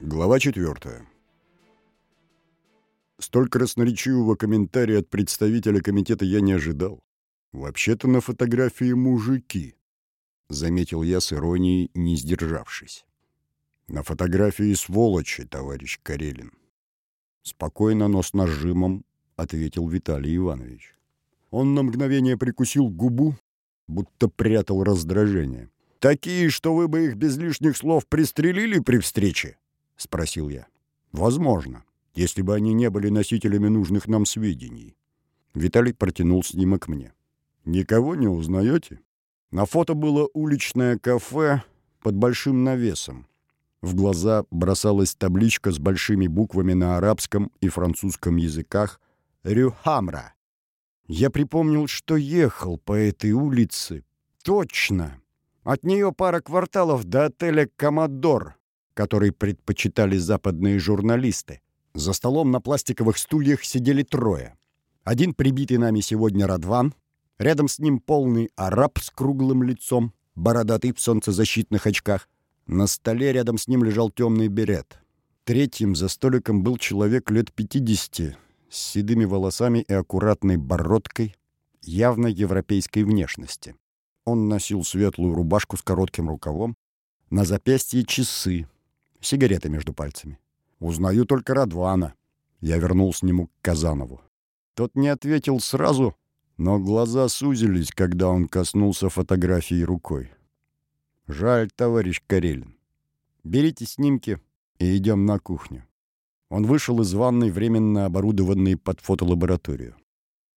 Глава 4. Столь красноречивого комментария от представителя комитета я не ожидал. Вообще-то на фотографии мужики, заметил я с иронией, не сдержавшись. На фотографии сволочи, товарищ Карелин. Спокойно, но с нажимом ответил Виталий Иванович. Он на мгновение прикусил губу, будто прятал раздражение. «Такие, что вы бы их без лишних слов пристрелили при встрече?» — спросил я. «Возможно, если бы они не были носителями нужных нам сведений». Виталий протянул снимок мне. «Никого не узнаете?» На фото было уличное кафе под большим навесом. В глаза бросалась табличка с большими буквами на арабском и французском языках «Рюхамра». Я припомнил, что ехал по этой улице. Точно! От нее пара кварталов до отеля «Коммодор», который предпочитали западные журналисты. За столом на пластиковых стульях сидели трое. Один прибитый нами сегодня Радван, рядом с ним полный араб с круглым лицом, бородатый в солнцезащитных очках. На столе рядом с ним лежал темный берет. Третьим за столиком был человек лет 50 с седыми волосами и аккуратной бородкой, явно европейской внешности. Он носил светлую рубашку с коротким рукавом, на запястье часы, сигарета между пальцами. «Узнаю только Радвана». Я вернулся к нему к Казанову. Тот не ответил сразу, но глаза сузились, когда он коснулся фотографии рукой. «Жаль, товарищ Карелин. Берите снимки и идем на кухню». Он вышел из ванной, временно оборудованной под фотолабораторию.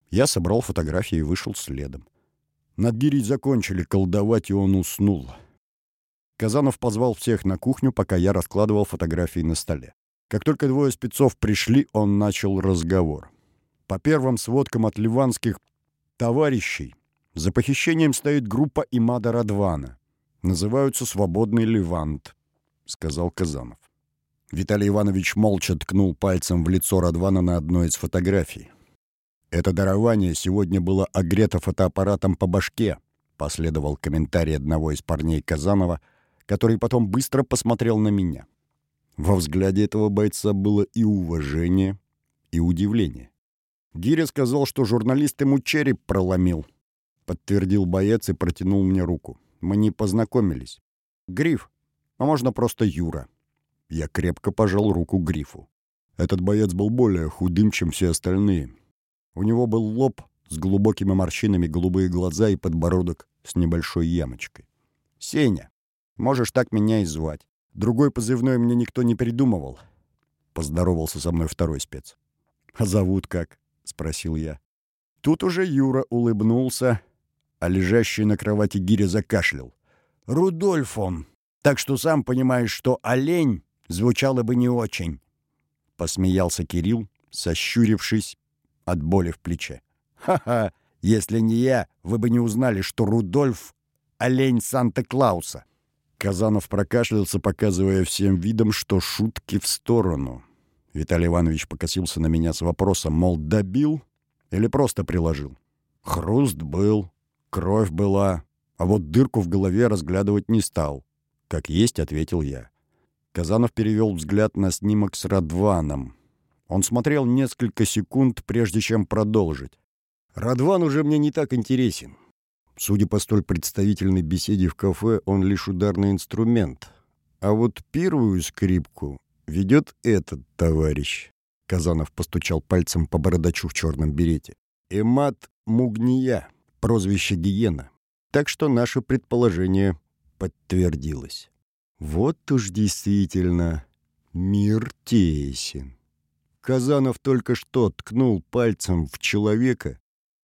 Я собрал фотографии и вышел следом. Над Гирей закончили колдовать, и он уснул. Казанов позвал всех на кухню, пока я раскладывал фотографии на столе. Как только двое спецов пришли, он начал разговор. По первым сводкам от ливанских товарищей, за похищением стоит группа Имада Радвана. Называются «Свободный Ливант», — сказал Казанов. Виталий Иванович молча ткнул пальцем в лицо Радвана на одной из фотографий. «Это дарование сегодня было огрето фотоаппаратом по башке», — последовал комментарий одного из парней Казанова — который потом быстро посмотрел на меня. Во взгляде этого бойца было и уважение, и удивление. Гиря сказал, что журналист ему череп проломил. Подтвердил боец и протянул мне руку. Мы не познакомились. Гриф, а можно просто Юра. Я крепко пожал руку Грифу. Этот боец был более худым, чем все остальные. У него был лоб с глубокими морщинами, голубые глаза и подбородок с небольшой ямочкой. «Сеня», Можешь так меня и звать. Другой позывной мне никто не придумывал. Поздоровался со мной второй спец. «А зовут как?» — спросил я. Тут уже Юра улыбнулся, а лежащий на кровати гиря закашлял. «Рудольфом! Так что сам понимаешь, что олень звучало бы не очень!» Посмеялся Кирилл, сощурившись от боли в плече. «Ха-ха! Если не я, вы бы не узнали, что Рудольф — олень Санта-Клауса!» Казанов прокашлялся, показывая всем видом, что шутки в сторону. Виталий Иванович покосился на меня с вопросом, мол, добил или просто приложил. Хруст был, кровь была, а вот дырку в голове разглядывать не стал. Как есть, ответил я. Казанов перевел взгляд на снимок с Радваном. Он смотрел несколько секунд, прежде чем продолжить. «Радван уже мне не так интересен. Судя по столь представительной беседе в кафе, он лишь ударный инструмент. А вот первую скрипку ведет этот товарищ. Казанов постучал пальцем по бородачу в черном берете. Эмат Мугния, прозвище Гиена. Так что наше предположение подтвердилось. Вот уж действительно мир тесен. Казанов только что ткнул пальцем в человека,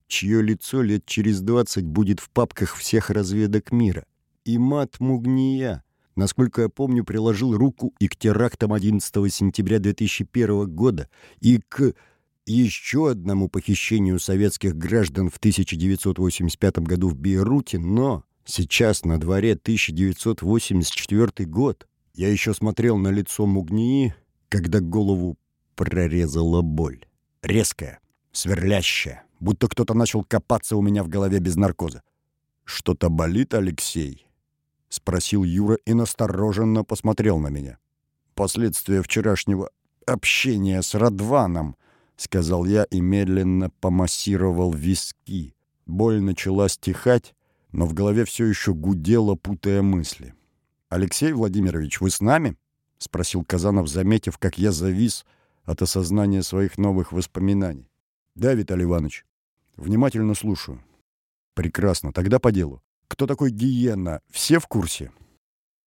чье лицо лет через двадцать будет в папках всех разведок мира. И мат Мугния, насколько я помню, приложил руку и к терактам 11 сентября 2001 года, и к еще одному похищению советских граждан в 1985 году в Бейруте, но сейчас на дворе 1984 год. Я еще смотрел на лицо Мугнии, когда голову прорезала боль. Резкая, сверлящая, будто кто-то начал копаться у меня в голове без наркоза. «Что-то болит, Алексей?» — спросил Юра и настороженно посмотрел на меня. последствия вчерашнего общения с Радваном», — сказал я и медленно помассировал виски. Боль начала стихать, но в голове все еще гудело, путая мысли. «Алексей Владимирович, вы с нами?» — спросил Казанов, заметив, как я завис от осознания своих новых воспоминаний. «Да, Виталий Иванович. Внимательно слушаю». «Прекрасно. Тогда по делу. Кто такой Гиена? Все в курсе?»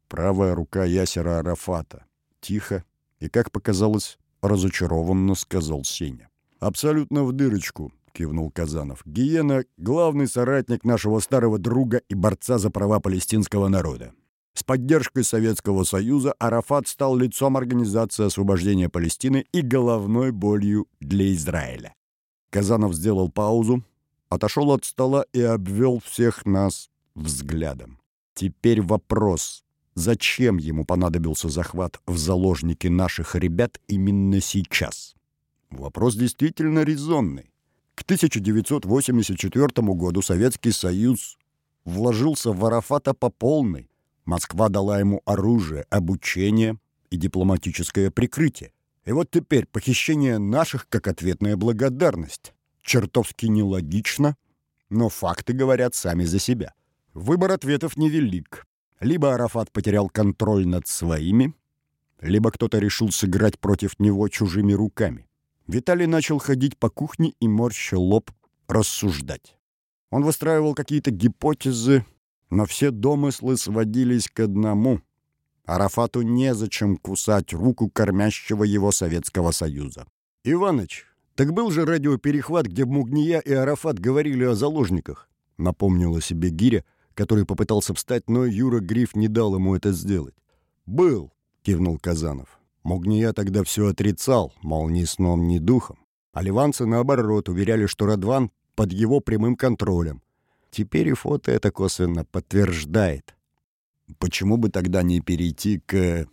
Правая рука Ясера Арафата. Тихо и, как показалось, разочарованно сказал Сеня. «Абсолютно в дырочку», — кивнул Казанов. «Гиена — главный соратник нашего старого друга и борца за права палестинского народа. С поддержкой Советского Союза Арафат стал лицом Организации освобождения Палестины и головной болью для Израиля. Казанов сделал паузу, отошел от стола и обвел всех нас взглядом. Теперь вопрос, зачем ему понадобился захват в заложники наших ребят именно сейчас? Вопрос действительно резонный. К 1984 году Советский Союз вложился в Арафата по полной, Москва дала ему оружие, обучение и дипломатическое прикрытие. И вот теперь похищение наших как ответная благодарность. Чертовски нелогично, но факты говорят сами за себя. Выбор ответов невелик. Либо Арафат потерял контроль над своими, либо кто-то решил сыграть против него чужими руками. Виталий начал ходить по кухне и морщил лоб рассуждать. Он выстраивал какие-то гипотезы, но все домыслы сводились к одному. Арафату незачем кусать руку кормящего его Советского Союза. «Иваныч, так был же радиоперехват, где Мугния и Арафат говорили о заложниках», напомнила себе Гиря, который попытался встать, но Юра Гриф не дал ему это сделать. «Был», — кивнул Казанов. Мугния тогда все отрицал, мол, ни сном, ни духом. А ливанцы, наоборот, уверяли, что Радван под его прямым контролем. Теперь и фото это косвенно подтверждает. Почему бы тогда не перейти к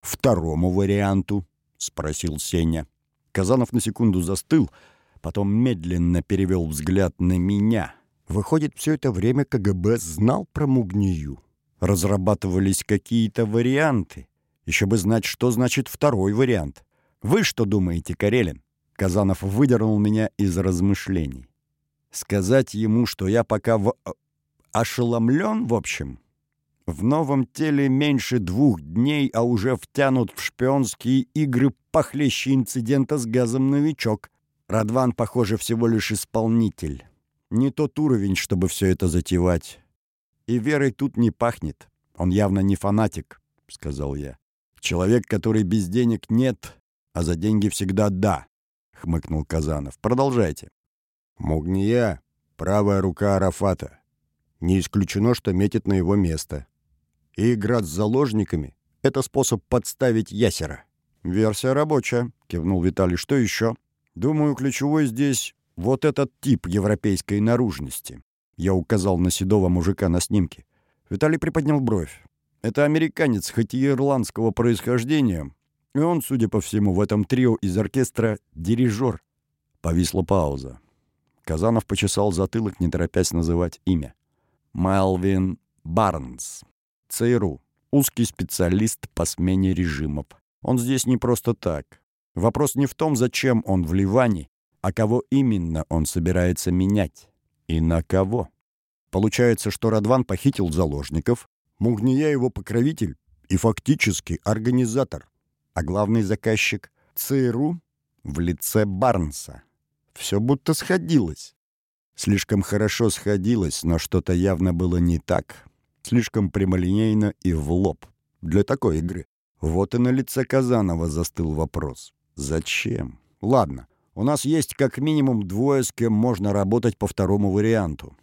второму варианту? спросил Сеня. Казанов на секунду застыл, потом медленно перевел взгляд на меня. Выходит, все это время КГБ знал про Мугнию. Разрабатывались какие-то варианты. Еще бы знать, что значит второй вариант. Вы что думаете, Карелин? Казанов выдернул меня из размышлений. Сказать ему, что я пока в... Э, ошеломлен, в общем? В новом теле меньше двух дней, а уже втянут в шпионские игры похлеще инцидента с газом «Новичок». Радван, похоже, всего лишь исполнитель. Не тот уровень, чтобы все это затевать. И верой тут не пахнет. Он явно не фанатик, — сказал я. Человек, который без денег нет, а за деньги всегда да, — хмыкнул Казанов. Продолжайте. Мугния — правая рука Арафата. Не исключено, что метит на его место. И игра с заложниками — это способ подставить ясера. «Версия рабочая», — кивнул Виталий. «Что еще?» «Думаю, ключевой здесь вот этот тип европейской наружности». Я указал на седого мужика на снимке. Виталий приподнял бровь. «Это американец, хоть и ирландского происхождения, и он, судя по всему, в этом трио из оркестра дирижер». Повисла пауза. Казанов почесал затылок, не торопясь называть имя. Мелвин Барнс. ЦРУ. Узкий специалист по смене режимов. Он здесь не просто так. Вопрос не в том, зачем он в Ливане, а кого именно он собирается менять. И на кого. Получается, что Радван похитил заложников, Мугния его покровитель и фактически организатор, а главный заказчик — ЦРУ в лице Барнса. Все будто сходилось. Слишком хорошо сходилось, но что-то явно было не так. Слишком прямолинейно и в лоб. Для такой игры. Вот и на лице Казанова застыл вопрос. Зачем? Ладно, у нас есть как минимум двое, с кем можно работать по второму варианту,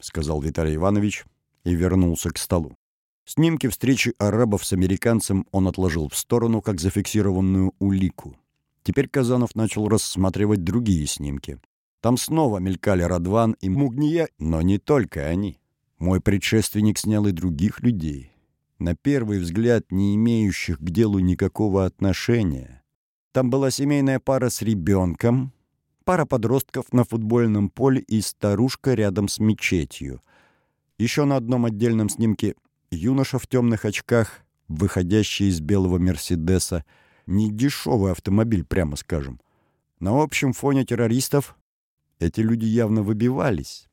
сказал Виталий Иванович и вернулся к столу. Снимки встречи арабов с американцем он отложил в сторону, как зафиксированную улику. Теперь Казанов начал рассматривать другие снимки. Там снова мелькали Радван и Мугния, но не только они. Мой предшественник снял и других людей, на первый взгляд не имеющих к делу никакого отношения. Там была семейная пара с ребенком, пара подростков на футбольном поле и старушка рядом с мечетью. Еще на одном отдельном снимке юноша в темных очках, выходящий из белого «Мерседеса». Не дешевый автомобиль, прямо скажем. На общем фоне террористов эти люди явно выбивались.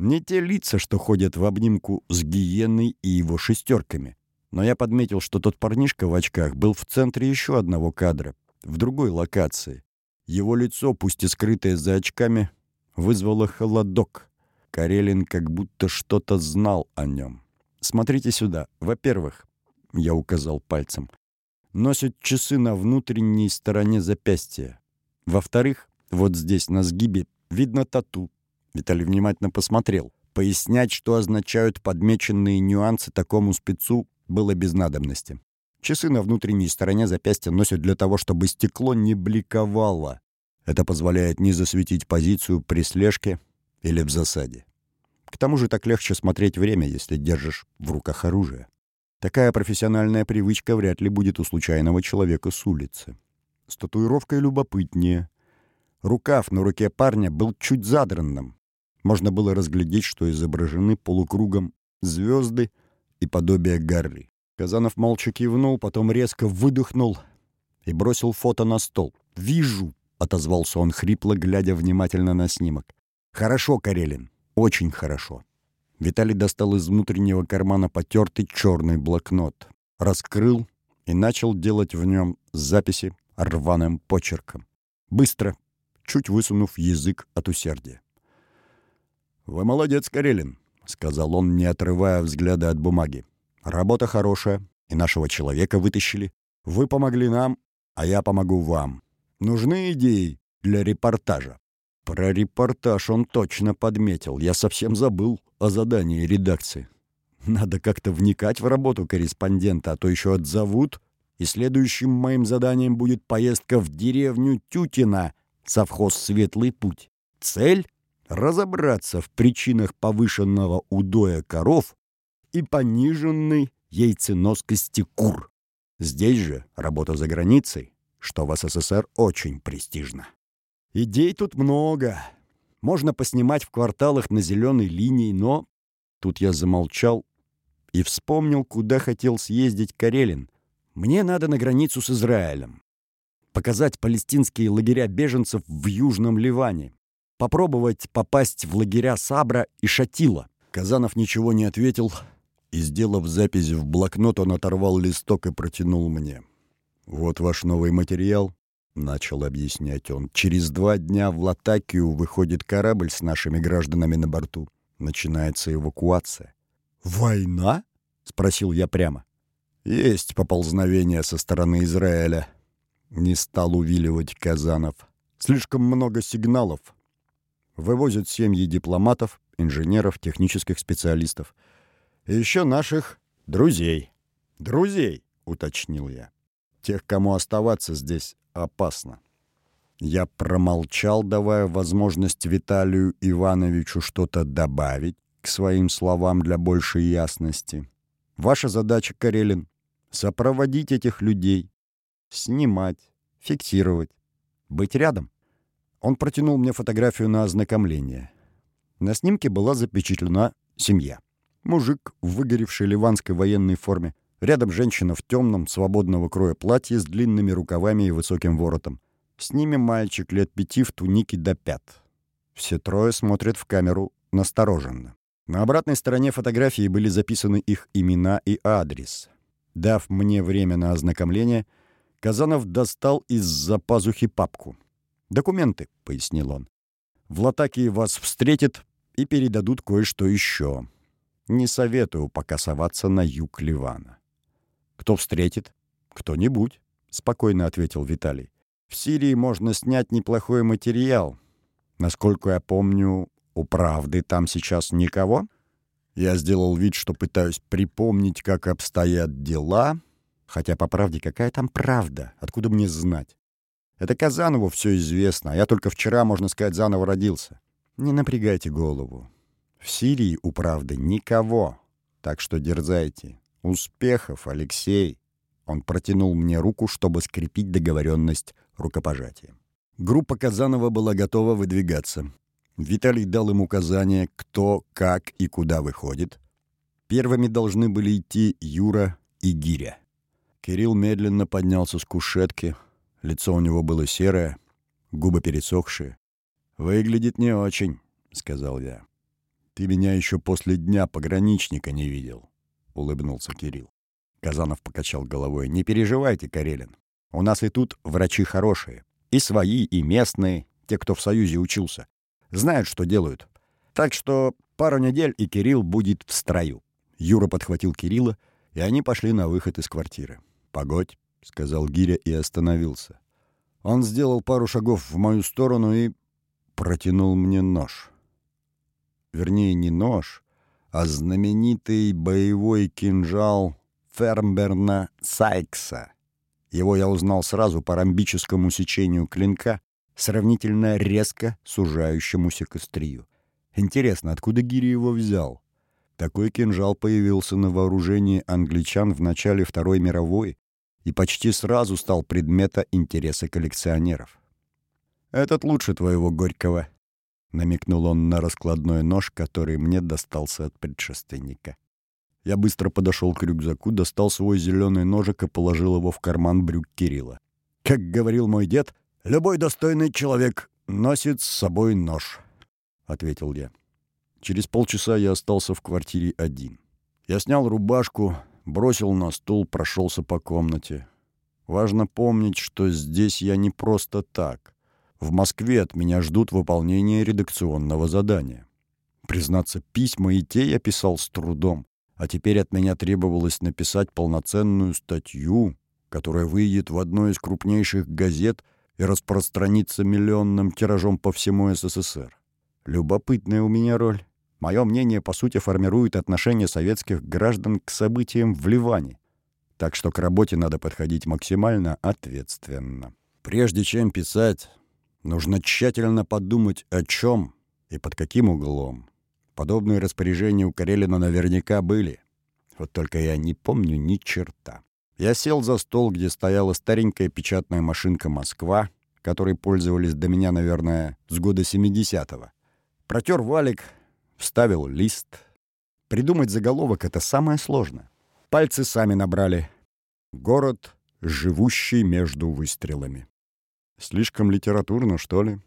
Не те лица, что ходят в обнимку с гиеной и его шестерками. Но я подметил, что тот парнишка в очках был в центре еще одного кадра, в другой локации. Его лицо, пусть и скрытое за очками, вызвало холодок. Карелин как будто что-то знал о нем. «Смотрите сюда. Во-первых, — я указал пальцем, — носит часы на внутренней стороне запястья. Во-вторых, вот здесь на сгибе видно тату. Виталий внимательно посмотрел. Пояснять, что означают подмеченные нюансы такому спецу, было без надобности. Часы на внутренней стороне запястья носят для того, чтобы стекло не бликовало. Это позволяет не засветить позицию при слежке или в засаде. К тому же так легче смотреть время, если держишь в руках оружие. Такая профессиональная привычка вряд ли будет у случайного человека с улицы. С татуировкой любопытнее. Рукав на руке парня был чуть задранным. Можно было разглядеть, что изображены полукругом звезды и подобие горы. Казанов молча кивнул, потом резко выдохнул и бросил фото на стол. «Вижу!» — отозвался он хрипло, глядя внимательно на снимок. «Хорошо, Карелин, очень хорошо». Виталий достал из внутреннего кармана потертый черный блокнот, раскрыл и начал делать в нем записи рваным почерком. Быстро, чуть высунув язык от усердия. «Вы молодец, Карелин», — сказал он, не отрывая взгляда от бумаги. Работа хорошая, и нашего человека вытащили. Вы помогли нам, а я помогу вам. Нужны идеи для репортажа. Про репортаж он точно подметил. Я совсем забыл о задании редакции. Надо как-то вникать в работу корреспондента, а то еще отзовут, и следующим моим заданием будет поездка в деревню Тютина, совхоз «Светлый путь». Цель — разобраться в причинах повышенного удоя коров и пониженной яйценоскости кур. Здесь же работа за границей, что в СССР очень престижно. Идей тут много. Можно поснимать в кварталах на зеленой линии, но... Тут я замолчал и вспомнил, куда хотел съездить Карелин. Мне надо на границу с Израилем. Показать палестинские лагеря беженцев в Южном Ливане. Попробовать попасть в лагеря Сабра и Шатила. Казанов ничего не ответил, и, сделав запись в блокнот, он оторвал листок и протянул мне. «Вот ваш новый материал», — начал объяснять он. «Через два дня в Латакию выходит корабль с нашими гражданами на борту. Начинается эвакуация». «Война?» — спросил я прямо. «Есть поползновение со стороны Израиля», — не стал увиливать Казанов. «Слишком много сигналов. Вывозят семьи дипломатов, инженеров, технических специалистов» еще наших друзей. Друзей, уточнил я. Тех, кому оставаться здесь опасно. Я промолчал, давая возможность Виталию Ивановичу что-то добавить к своим словам для большей ясности. Ваша задача, Карелин, сопроводить этих людей, снимать, фиксировать, быть рядом. Он протянул мне фотографию на ознакомление. На снимке была запечатлена семья. Мужик в выгоревшей ливанской военной форме. Рядом женщина в темном, свободного кроя платье с длинными рукавами и высоким воротом. С ними мальчик лет пяти в тунике до пят. Все трое смотрят в камеру настороженно. На обратной стороне фотографии были записаны их имена и адрес. Дав мне время на ознакомление, Казанов достал из-за пазухи папку. «Документы», — пояснил он. «В Латакии вас встретят и передадут кое-что еще. Не советую пока соваться на юг Ливана. «Кто встретит?» «Кто-нибудь», — спокойно ответил Виталий. «В Сирии можно снять неплохой материал. Насколько я помню, у правды там сейчас никого?» Я сделал вид, что пытаюсь припомнить, как обстоят дела, хотя, по правде, какая там правда? Откуда мне знать? Это Казанову все известно, а я только вчера, можно сказать, заново родился. Не напрягайте голову. В Сирии у правды никого, так что дерзайте. Успехов, Алексей!» Он протянул мне руку, чтобы скрепить договоренность рукопожатием. Группа Казанова была готова выдвигаться. Виталий дал им указания, кто, как и куда выходит. Первыми должны были идти Юра и Гиря. Кирилл медленно поднялся с кушетки. Лицо у него было серое, губы пересохшие. «Выглядит не очень», — сказал я. «Ты меня еще после дня пограничника не видел», — улыбнулся Кирилл. Казанов покачал головой. «Не переживайте, Карелин. У нас и тут врачи хорошие. И свои, и местные, те, кто в Союзе учился. Знают, что делают. Так что пару недель, и Кирилл будет в строю». Юра подхватил Кирилла, и они пошли на выход из квартиры. «Погодь», — сказал Гиря и остановился. Он сделал пару шагов в мою сторону и протянул мне нож. Вернее, не нож, а знаменитый боевой кинжал Фермберна Сайкса. Его я узнал сразу по ромбическому сечению клинка, сравнительно резко сужающемуся к острию. Интересно, откуда Гири его взял? Такой кинжал появился на вооружении англичан в начале Второй мировой и почти сразу стал предмета интереса коллекционеров. «Этот лучше твоего Горького», — намекнул он на раскладной нож, который мне достался от предшественника. Я быстро подошел к рюкзаку, достал свой зеленый ножик и положил его в карман брюк Кирилла. Как говорил мой дед, любой достойный человек носит с собой нож, — ответил я. Через полчаса я остался в квартире один. Я снял рубашку, бросил на стул, прошелся по комнате. Важно помнить, что здесь я не просто так. В Москве от меня ждут выполнения редакционного задания. Признаться, письма и те я писал с трудом, а теперь от меня требовалось написать полноценную статью, которая выйдет в одной из крупнейших газет и распространится миллионным тиражом по всему СССР. Любопытная у меня роль. Мое мнение, по сути, формирует отношение советских граждан к событиям в Ливане. Так что к работе надо подходить максимально ответственно. Прежде чем писать, нужно тщательно подумать, о чем и под каким углом. Подобные распоряжения у Карелина наверняка были. Вот только я не помню ни черта. Я сел за стол, где стояла старенькая печатная машинка «Москва», которой пользовались до меня, наверное, с года 70-го. Протер валик, вставил лист. Придумать заголовок — это самое сложное. Пальцы сами набрали. Город, живущий между выстрелами. Слишком литературно, что ли?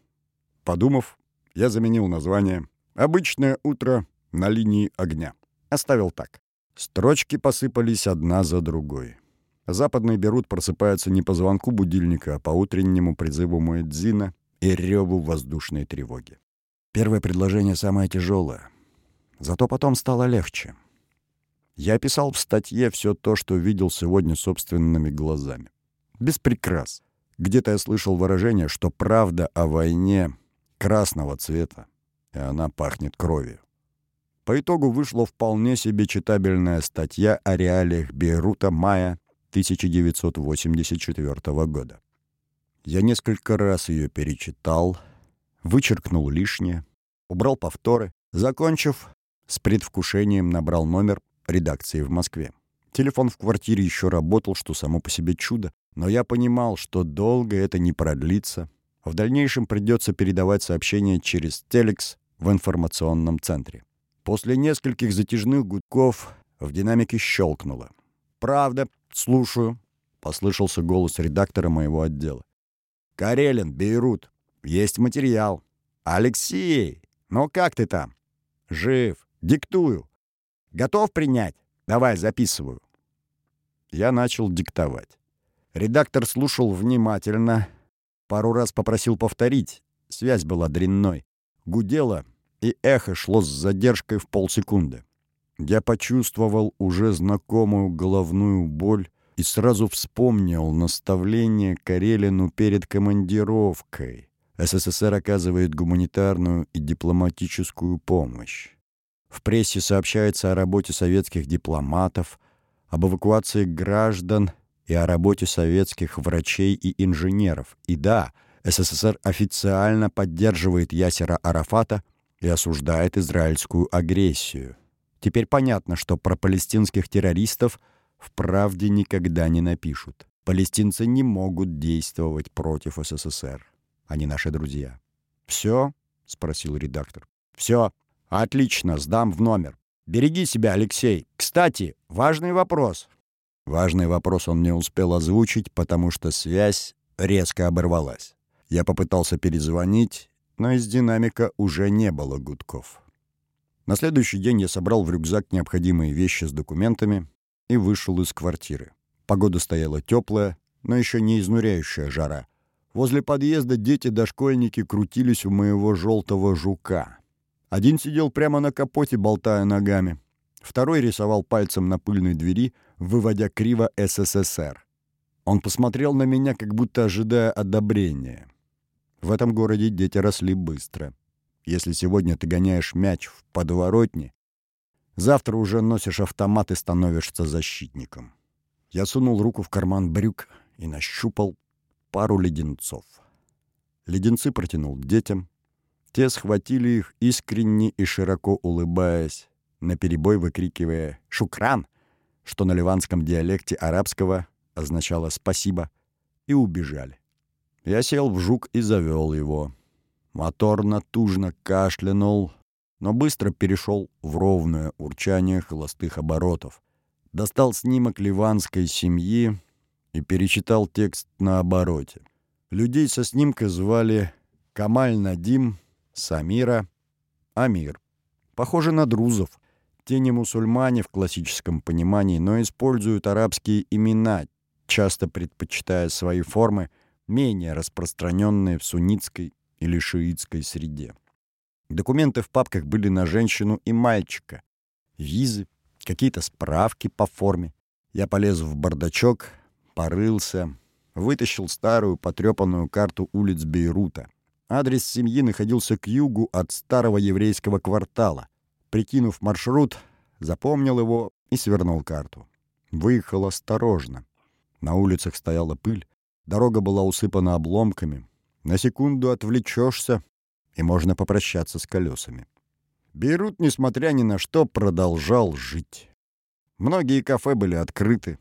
Подумав, я заменил название «Обычное утро на линии огня». Оставил так. Строчки посыпались одна за другой. Западный Берут просыпается не по звонку будильника, а по утреннему призыву Муэдзина и реву воздушной тревоги. Первое предложение самое тяжелое. Зато потом стало легче. Я писал в статье все то, что видел сегодня собственными глазами. Без прикрас. Где-то я слышал выражение, что правда о войне красного цвета, и она пахнет кровью. По итогу вышла вполне себе читабельная статья о реалиях Бейрута мая 1984 года. Я несколько раз ее перечитал — вычеркнул лишнее, убрал повторы, закончив, с предвкушением набрал номер редакции в Москве. Телефон в квартире еще работал, что само по себе чудо, но я понимал, что долго это не продлится. В дальнейшем придется передавать сообщения через телекс в информационном центре. После нескольких затяжных гудков в динамике щелкнуло. «Правда, слушаю», — послышался голос редактора моего отдела. «Карелин, Бейрут. Есть материал. Алексей, ну как ты там? Жив. Диктую. Готов принять? Давай, записываю. Я начал диктовать. Редактор слушал внимательно. Пару раз попросил повторить. Связь была дрянной. Гудело, и эхо шло с задержкой в полсекунды. Я почувствовал уже знакомую головную боль и сразу вспомнил наставление Карелину перед командировкой. СССР оказывает гуманитарную и дипломатическую помощь. В прессе сообщается о работе советских дипломатов, об эвакуации граждан и о работе советских врачей и инженеров. И да, СССР официально поддерживает Ясера Арафата и осуждает израильскую агрессию. Теперь понятно, что про палестинских террористов в правде никогда не напишут. Палестинцы не могут действовать против СССР. Они наши друзья. «Все?» — спросил редактор. «Все. Отлично, сдам в номер. Береги себя, Алексей. Кстати, важный вопрос. Важный вопрос он не успел озвучить, потому что связь резко оборвалась. Я попытался перезвонить, но из динамика уже не было гудков. На следующий день я собрал в рюкзак необходимые вещи с документами и вышел из квартиры. Погода стояла теплая, но еще не изнуряющая жара. Возле подъезда дети-дошкольники крутились у моего желтого жука. Один сидел прямо на капоте, болтая ногами. Второй рисовал пальцем на пыльной двери, выводя криво «СССР». Он посмотрел на меня, как будто ожидая одобрения. В этом городе дети росли быстро. Если сегодня ты гоняешь мяч в подворотне, завтра уже носишь автомат и становишься защитником. Я сунул руку в карман брюк и нащупал пару леденцов. Леденцы протянул детям. Те схватили их искренне и широко улыбаясь, наперебой выкрикивая «Шукран!», что на ливанском диалекте арабского означало «спасибо», и убежали. Я сел в жук и завел его. Мотор натужно кашлянул, но быстро перешел в ровное урчание холостых оборотов. Достал снимок ливанской семьи и перечитал текст на обороте. Людей со снимка звали Камаль Надим, Самира, Амир. Похоже на друзов. Те не мусульмане в классическом понимании, но используют арабские имена, часто предпочитая свои формы, менее распространенные в суннитской или шиитской среде. Документы в папках были на женщину и мальчика. Визы, какие-то справки по форме. Я полез в бардачок, порылся, вытащил старую потрепанную карту улиц Бейрута. Адрес семьи находился к югу от старого еврейского квартала. Прикинув маршрут, запомнил его и свернул карту. Выехал осторожно. На улицах стояла пыль, дорога была усыпана обломками. На секунду отвлечешься, и можно попрощаться с колесами. Бейрут, несмотря ни на что, продолжал жить. Многие кафе были открыты.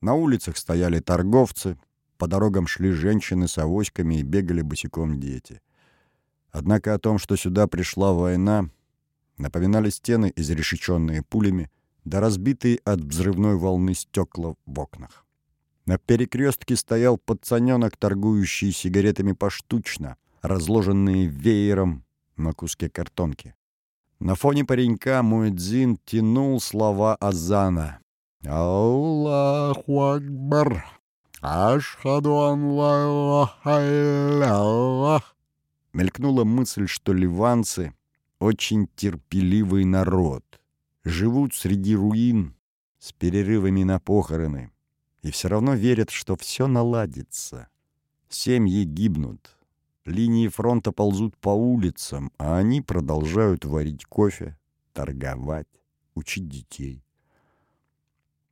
На улицах стояли торговцы, по дорогам шли женщины с авоськами и бегали босиком дети. Однако о том, что сюда пришла война, напоминали стены, изрешеченные пулями, да разбитые от взрывной волны стекла в окнах. На перекрестке стоял пацаненок, торгующий сигаретами поштучно, разложенные веером на куске картонки. На фоне паренька Муэдзин тянул слова Азана. «Аллаху Акбар! Ашхаду ан ла Мелькнула мысль, что ливанцы — очень терпеливый народ. Живут среди руин с перерывами на похороны. И все равно верят, что все наладится. Семьи гибнут, Линии фронта ползут по улицам, а они продолжают варить кофе, торговать, учить детей.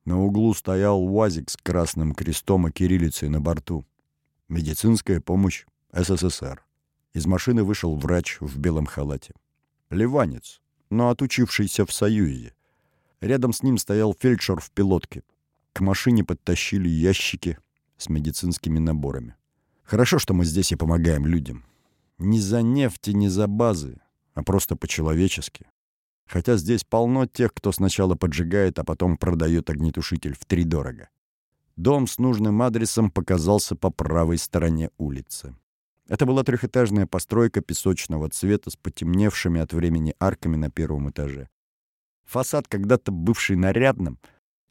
На углу стоял УАЗик с красным крестом и кириллицей на борту. Медицинская помощь СССР. Из машины вышел врач в белом халате. Ливанец, но отучившийся в Союзе. Рядом с ним стоял фельдшер в пилотке. К машине подтащили ящики с медицинскими наборами. Хорошо, что мы здесь и помогаем людям. Не за нефть и не за базы, а просто по-человечески. Хотя здесь полно тех, кто сначала поджигает, а потом продает огнетушитель втридорого. Дом с нужным адресом показался по правой стороне улицы. Это была трехэтажная постройка песочного цвета с потемневшими от времени арками на первом этаже. Фасад, когда-то бывший нарядным,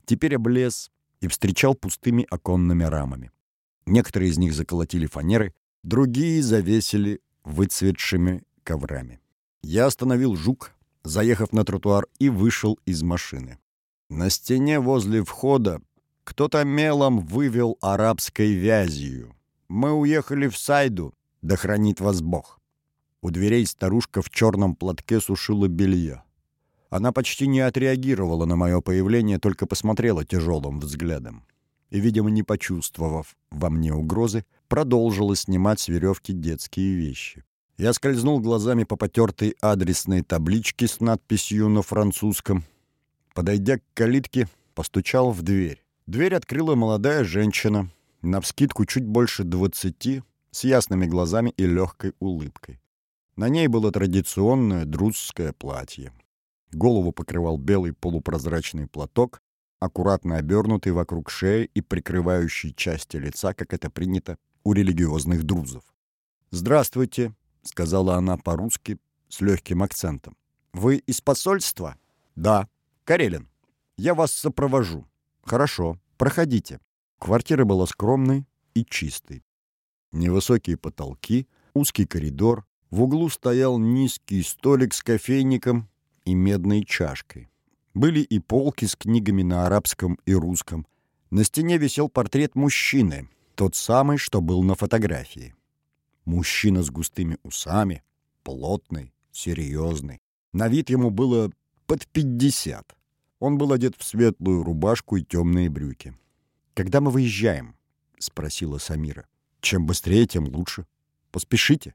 теперь облез и встречал пустыми оконными рамами. Некоторые из них заколотили фанеры, другие завесили выцветшими коврами. Я остановил жук, заехав на тротуар, и вышел из машины. На стене возле входа кто-то мелом вывел арабской вязью. «Мы уехали в Сайду, да хранит вас Бог». У дверей старушка в черном платке сушила белье. Она почти не отреагировала на мое появление, только посмотрела тяжелым взглядом и, видимо, не почувствовав во мне угрозы, продолжила снимать с веревки детские вещи. Я скользнул глазами по потертой адресной табличке с надписью на французском. Подойдя к калитке, постучал в дверь. Дверь открыла молодая женщина, навскидку чуть больше двадцати, с ясными глазами и легкой улыбкой. На ней было традиционное друзское платье. Голову покрывал белый полупрозрачный платок, аккуратно обернутый вокруг шеи и прикрывающий части лица, как это принято у религиозных друзов. «Здравствуйте», — сказала она по-русски с легким акцентом. «Вы из посольства?» «Да. Карелин. Я вас сопровожу». «Хорошо. Проходите». Квартира была скромной и чистой. Невысокие потолки, узкий коридор, в углу стоял низкий столик с кофейником и медной чашкой. Были и полки с книгами на арабском и русском. На стене висел портрет мужчины, тот самый, что был на фотографии. Мужчина с густыми усами, плотный, серьезный. На вид ему было под пятьдесят. Он был одет в светлую рубашку и темные брюки. «Когда мы выезжаем?» — спросила Самира. «Чем быстрее, тем лучше. Поспешите».